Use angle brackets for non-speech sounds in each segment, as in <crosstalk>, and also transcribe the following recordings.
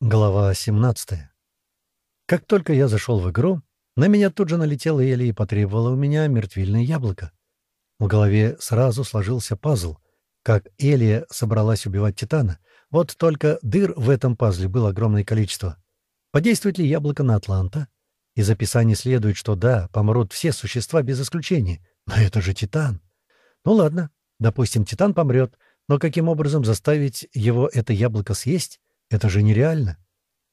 Глава 17. Как только я зашел в игру, на меня тут же налетела Эли и потребовала у меня мертвильное яблоко. В голове сразу сложился пазл, как Элия собралась убивать Титана, вот только дыр в этом пазле было огромное количество. Подействует ли яблоко на Атланта? Из описания следует, что да, помрут все существа без исключения, но это же Титан. Ну ладно, допустим, Титан помрет, но каким образом заставить его это яблоко съесть? Это же нереально.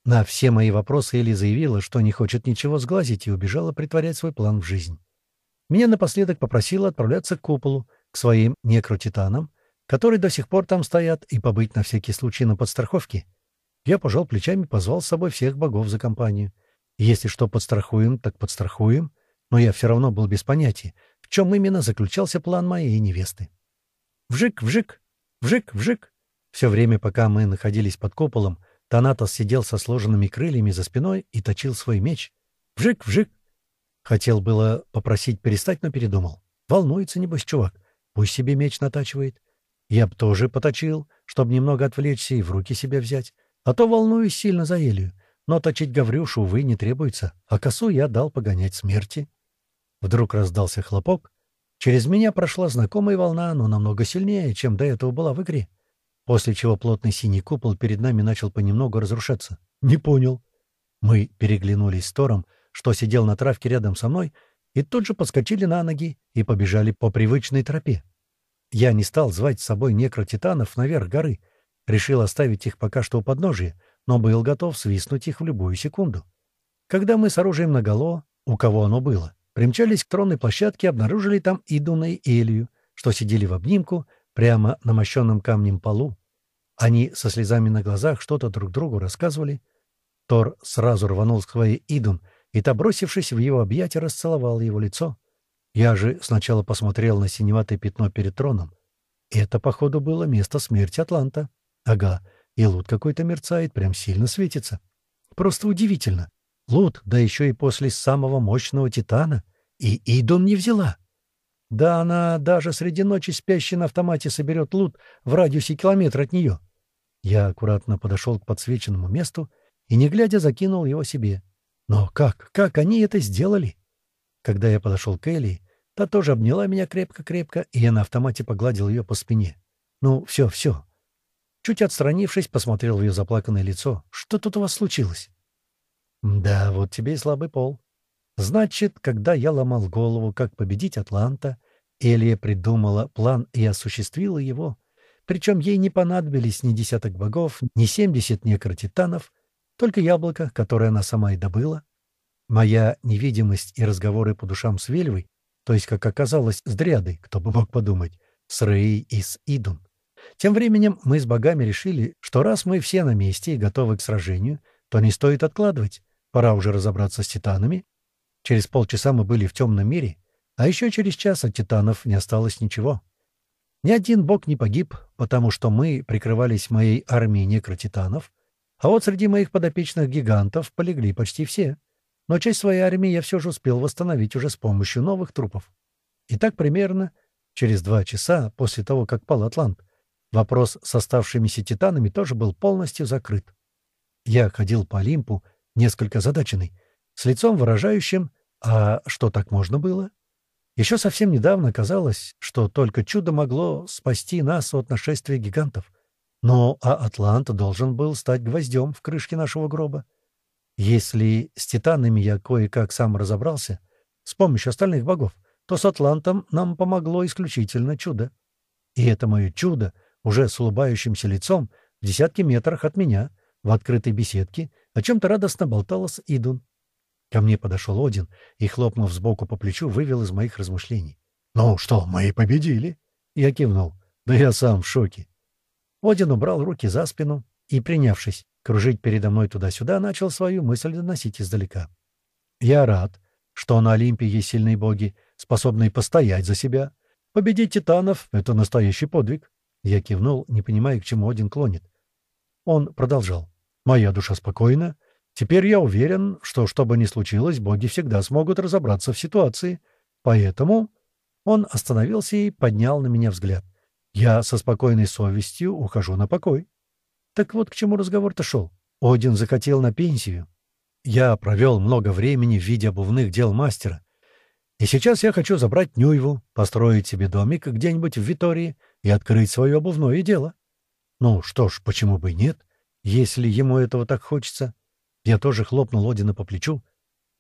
На все мои вопросы Элли заявила, что не хочет ничего сглазить и убежала притворять свой план в жизнь. Меня напоследок попросила отправляться к куполу, к своим некротитанам, которые до сих пор там стоят, и побыть на всякий случай на подстраховке. Я пожал плечами, позвал с собой всех богов за компанию. Если что подстрахуем, так подстрахуем, но я все равно был без понятия, в чем именно заключался план моей невесты. Вжик, вжик, вжик, вжик. Все время, пока мы находились под куполом, Танатос сидел со сложенными крыльями за спиной и точил свой меч. Вжик, вжик. Хотел было попросить перестать, но передумал. Волнуется, небось, чувак. Пусть себе меч натачивает. Я б тоже поточил, чтобы немного отвлечься и в руки себя взять. А то волнуюсь сильно за Элию. Но точить Гаврюшу, увы, не требуется, а косу я дал погонять смерти. Вдруг раздался хлопок. Через меня прошла знакомая волна, но намного сильнее, чем до этого была в игре после чего плотный синий купол перед нами начал понемногу разрушаться. «Не понял». Мы переглянулись с Тором, что сидел на травке рядом со мной, и тут же подскочили на ноги и побежали по привычной тропе. Я не стал звать с собой некротитанов наверх горы, решил оставить их пока что у подножия, но был готов свистнуть их в любую секунду. Когда мы с оружием наголо, у кого оно было, примчались к тронной площадке, обнаружили там Идуна и Элию, что сидели в обнимку, прямо на мощенном камнем полу. Они со слезами на глазах что-то друг другу рассказывали. Тор сразу рванул к своей Идун, и та, бросившись в его объятия, расцеловала его лицо. Я же сначала посмотрел на синеватое пятно перед троном. Это, походу, было место смерти Атланта. Ага, и лут какой-то мерцает, прям сильно светится. Просто удивительно. Лут, да еще и после самого мощного Титана. И Идун не взяла. Да она даже среди ночи спящей на автомате соберет лут в радиусе километра от нее. Я аккуратно подошел к подсвеченному месту и, не глядя, закинул его себе. Но как, как они это сделали? Когда я подошел к Элли, та тоже обняла меня крепко-крепко, и я на автомате погладил ее по спине. Ну, все, все. Чуть отстранившись, посмотрел в ее заплаканное лицо. Что тут у вас случилось? Да, вот тебе и слабый пол. Значит, когда я ломал голову, как победить Атланта, Элия придумала план и осуществила его. Причем ей не понадобились ни десяток богов, ни семьдесят некротитанов, только яблоко, которое она сама и добыла. Моя невидимость и разговоры по душам с Вельвой, то есть, как оказалось, с Дриадой, кто бы мог подумать, с Рей и с Идун. Тем временем мы с богами решили, что раз мы все на месте и готовы к сражению, то не стоит откладывать. Пора уже разобраться с титанами Через полчаса мы были в темном мире, а еще через час от титанов не осталось ничего. Ни один бог не погиб, потому что мы прикрывались моей армией некротитанов, а вот среди моих подопечных гигантов полегли почти все. Но часть своей армии я все же успел восстановить уже с помощью новых трупов. И так примерно через два часа после того, как пал Атлант, вопрос с оставшимися титанами тоже был полностью закрыт. Я ходил по Олимпу, несколько задаченный, с лицом выражающим «А что, так можно было?» Еще совсем недавно казалось, что только чудо могло спасти нас от нашествия гигантов. Но а Атлант должен был стать гвоздем в крышке нашего гроба. Если с титанами я кое-как сам разобрался, с помощью остальных богов, то с Атлантом нам помогло исключительно чудо. И это мое чудо, уже с улыбающимся лицом, в десятке метрах от меня, в открытой беседке, о чем-то радостно болтала с Идун. Ко мне подошел Один и, хлопнув сбоку по плечу, вывел из моих размышлений. «Ну что, мы победили?» Я кивнул. «Да я сам в шоке». Один убрал руки за спину и, принявшись кружить передо мной туда-сюда, начал свою мысль доносить издалека. «Я рад, что на Олимпе есть сильные боги, способные постоять за себя. Победить титанов — это настоящий подвиг». Я кивнул, не понимая, к чему Один клонит. Он продолжал. «Моя душа спокойна, Теперь я уверен, что, что бы ни случилось, боги всегда смогут разобраться в ситуации. Поэтому он остановился и поднял на меня взгляд. Я со спокойной совестью ухожу на покой. Так вот к чему разговор-то шел. Один закатил на пенсию. Я провел много времени в виде обувных дел мастера. И сейчас я хочу забрать Нюйву, построить себе домик где-нибудь в Витории и открыть свое обувное дело. Ну что ж, почему бы и нет, если ему этого так хочется? Я тоже хлопнул Одина по плечу.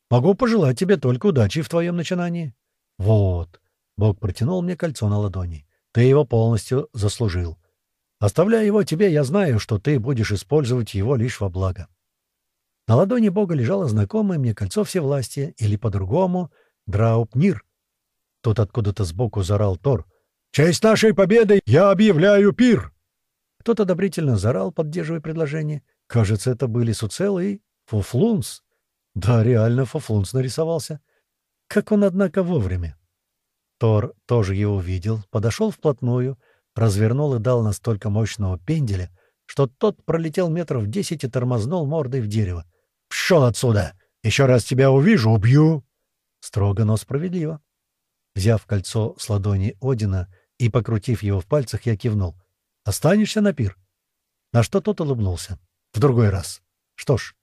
Могу пожелать тебе только удачи в твоем начинании. Вот. Бог протянул мне кольцо на ладони. Ты его полностью заслужил. Оставляя его тебе, я знаю, что ты будешь использовать его лишь во благо. На ладони Бога лежало знакомое мне кольцо всевластия, или по-другому — Драупнир. Тут откуда-то сбоку зарал Тор. «В честь нашей победы я объявляю пир!» Кто-то одобрительно зарал, поддерживая предложение. Кажется, это были Суцел и Фуфлунс. Да, реально Фуфлунс нарисовался. Как он, однако, вовремя. Тор тоже его видел, подошел вплотную, развернул и дал настолько мощного пенделя, что тот пролетел метров десять и тормознул мордой в дерево. «Пшел отсюда! Еще раз тебя увижу, убью!» Строго, но справедливо. Взяв кольцо с ладони Одина и покрутив его в пальцах, я кивнул. Останешься на пир?» На что тот улыбнулся. «В другой раз. Что ж,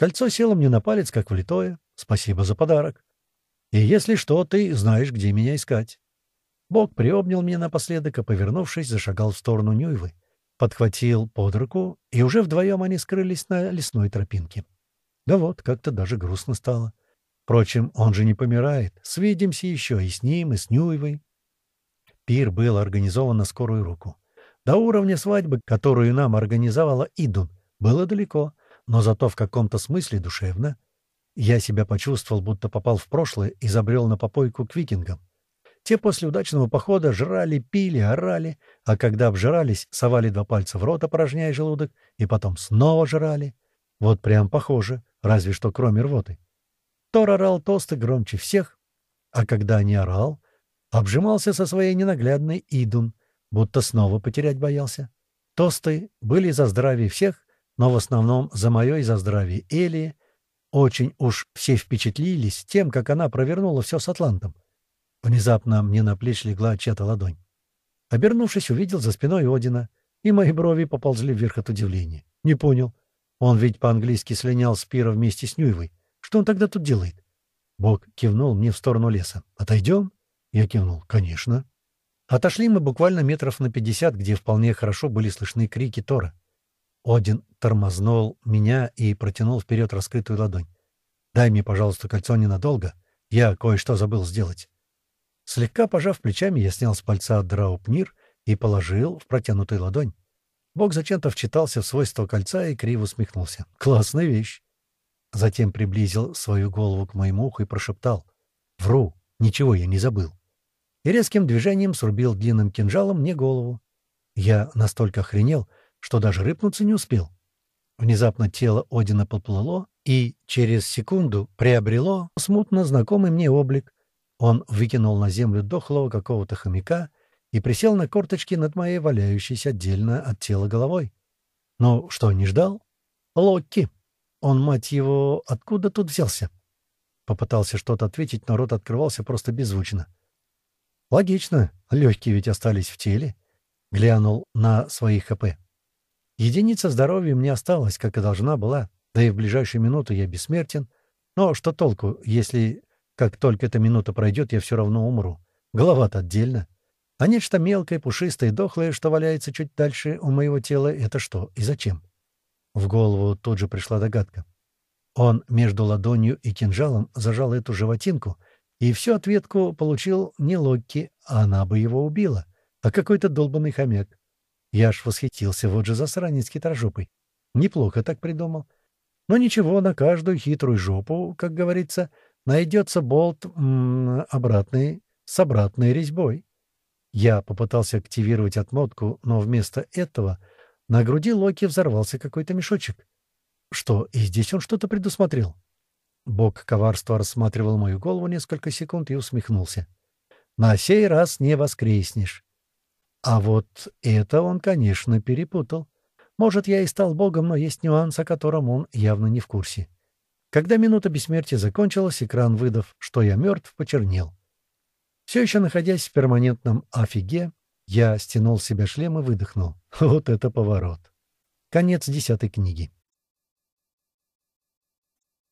кольцо село мне на палец, как влитое. Спасибо за подарок. И если что, ты знаешь, где меня искать». Бог приобнял меня напоследок, а, повернувшись, зашагал в сторону Нюйвы, подхватил под руку, и уже вдвоем они скрылись на лесной тропинке. Да вот, как-то даже грустно стало. Впрочем, он же не помирает. Свидимся еще и с ним, и с Нюйвой. Пир был организован на скорую руку. До уровня свадьбы, которую нам организовала Идун, было далеко, но зато в каком-то смысле душевно. Я себя почувствовал, будто попал в прошлое и забрел на попойку к викингам. Те после удачного похода жрали, пили, орали, а когда обжирались, совали два пальца в рот, опорожняя желудок, и потом снова жрали. Вот прям похоже, разве что кроме рвоты. Тор орал тосты громче всех, а когда не орал, обжимался со своей ненаглядной Идун, будто снова потерять боялся. Тосты были за здравие всех, но в основном за мое и за здравие Элии. Очень уж все впечатлились тем, как она провернула все с Атлантом. Внезапно мне на плечи легла чья-то ладонь. Обернувшись, увидел за спиной Одина, и мои брови поползли вверх от удивления. Не понял. Он ведь по-английски слинял с пира вместе с Нюевой. Что он тогда тут делает? Бог кивнул мне в сторону леса. «Отойдем?» Я кивнул. «Конечно». Отошли мы буквально метров на пятьдесят, где вполне хорошо были слышны крики Тора. Один тормознул меня и протянул вперед раскрытую ладонь. «Дай мне, пожалуйста, кольцо ненадолго. Я кое-что забыл сделать». Слегка пожав плечами, я снял с пальца драупнир и положил в протянутую ладонь. Бог зачем-то вчитался в свойства кольца и криво усмехнулся. «Классная вещь!» Затем приблизил свою голову к моему уху и прошептал. «Вру, ничего я не забыл и резким движением срубил длинным кинжалом мне голову. Я настолько охренел, что даже рыпнуться не успел. Внезапно тело Одина поплыло и через секунду приобрело смутно знакомый мне облик. Он выкинул на землю дохлого какого-то хомяка и присел на корточки над моей валяющейся отдельно от тела головой. Ну, что, не ждал? Локки! Он, мать его, откуда тут взялся? Попытался что-то ответить, но рот открывался просто беззвучно. Логично, легкие ведь остались в теле. Глянул на свои ХП. Единица здоровья мне осталась, как и должна была, да и в ближайшие минуты я бессмертен. Но что толку, если как только эта минута пройдет, я все равно умру? Голова-то отдельно. А нечто мелкое, пушистое, дохлое, что валяется чуть дальше у моего тела, это что и зачем? В голову тут же пришла догадка. Он между ладонью и кинжалом зажал эту животинку — и всю ответку получил не Локки, а она бы его убила, а какой-то долбанный хомяк. Я аж восхитился, вот же засранец хитрожопый. Неплохо так придумал. Но ничего, на каждую хитрую жопу, как говорится, найдется болт м -м, обратный, с обратной резьбой. Я попытался активировать отмотку, но вместо этого на груди Локи взорвался какой-то мешочек. Что, и здесь он что-то предусмотрел? Бог коварства рассматривал мою голову несколько секунд и усмехнулся. «На сей раз не воскреснешь». А вот это он, конечно, перепутал. Может, я и стал богом, но есть нюанс, о котором он явно не в курсе. Когда минута бессмертия закончилась, экран, выдав, что я мертв, почернел. Все еще находясь в перманентном офиге, я стянул с себя шлем и выдохнул. <laughs> Вот это поворот. Конец десятой книги.